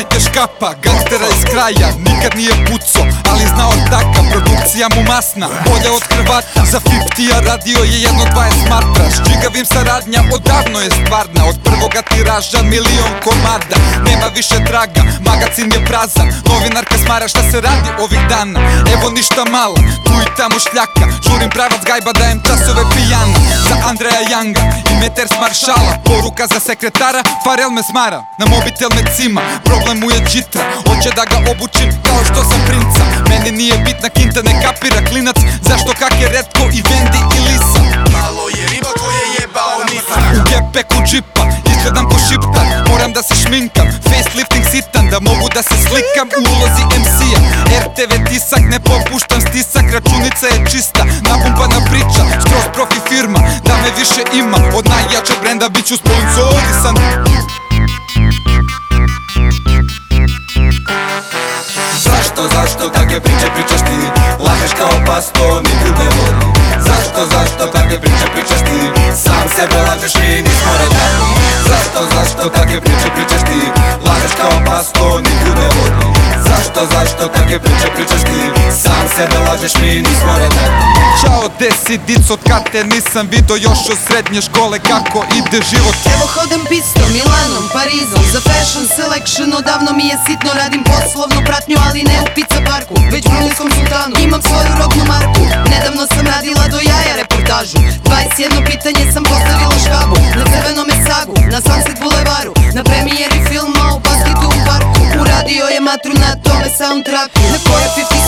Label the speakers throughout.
Speaker 1: neke škapa Gangstera iz kraja, nikad nije puco Ali znao taka, produkcija mu masna. Bolje od Hrvata, za 50 radio je jedno 20 smatra. Ščigavim saradnja, odavno je stvarna Od prvoga tiraža milion komada. Nema više traga, magazin je prazan. Novinarka smara šta se radi ovih dana. Evo ništa malo, tu i tamo šljaka. Žurim pravac gajba, dajem časove pijana Za Andreja Janga i Meters Maršala Poruka za sekretara, Farel me smara Na mobitel me cima, problem mu je čitra Hoće da ga obučim kao što sam princa. Meni nije bitna kinta, ne kapira klinac. Zašto kak je redko i Vendi i Lisa?
Speaker 2: Malo je riba koje jebao nisam
Speaker 1: U gepeku džipa, izgledam ko šiptar Moram da se šminkam, facelifting sitan. Da mogu da se slikam u ulozi MC-a RTV tisak, ne popuštam stisak. Računica je čista, Skroz profi firma, da me više ima. Od najjačeg brenda bit ću sponsorisan.
Speaker 2: Zašto, zašto takve priče pričaš ti? Lažeš kao pasto, nikud ne vodi. Zašto, zašto takve priče pričaš ti? Sam sebe lažeš i nismo redani Zašto, zašto takve priče pričaš ti? Lažeš kao pasto, nikud ne vodi. Zašto, zašto takve priče pričaš ti? Sam sebe lažeš mi nismo redani
Speaker 1: Ćao desi dico, kad te nisam vidio još od srednje škole Kako ide život?
Speaker 3: Evo hodam pistom, Milanom, Parizom Za fashion selection odavno mi je sitno Radim poslovnu pratnju, ali ne u pizza parku Već u Brunskom sultanu. Imam svoju robnu marku Nedavno sam radila do jaja reportažu. 21 pitanje sam postavila škabu Na crvenome sagu, na Sunset Boulevaru Na premijeri filma u Basketu u parku. Uradio je matru na tome soundtracku Na kojoj 50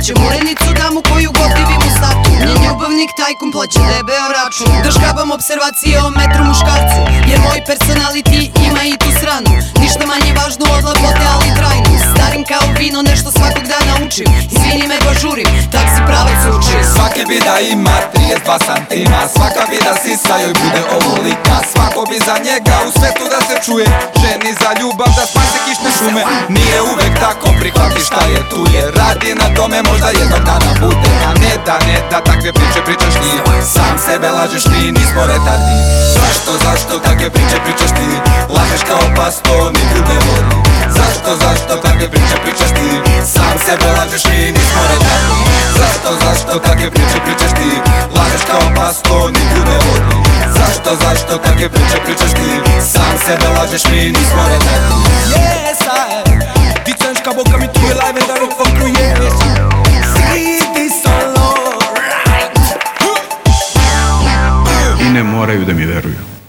Speaker 3: Srećem urenicu damu koju god divim u statu Njen ljubavnik tajkom plaća debeo račun Da škrabam observacije o metru muškarcu. Jer moj personality ima i tu stranu Ništa manje važno od lepote, ali trajnu Starim kao vino, nešto svakog dana učim. Izvini me požurim, taksi pravac uči
Speaker 2: Svaki bi da ima 32 santima. Svaka bi da sisa joj bude ovolika. Svako bi za njega u svetu da se čuje. Ženi za ljubav da spase kišne šume. Nije uvek tako prihvati šta je tu je. Radi na tome možda jednog dana bude. A ne da ne da takve priče pričaš ti. Sam sebe lažeš mi nismo retardi. Zašto, zašto takve priče pričaš ti? Lažeš kao pasto nikud ne vodi. Zašto, zašto takve priče pričaš ti? Sam sebe lažeš mi nismo retardi. Zašto, zašto takve priče pričaš ti? Lažeš kao pasto nikud ne vodi Zašto, zašto takve priče pričaš ti? Sam sebe lažeš mi nismo retardi
Speaker 4: Yes, I Dicenčka boka mi tu je legendarni pokuješ Sidi solo
Speaker 5: I ne moraju da mi veruju.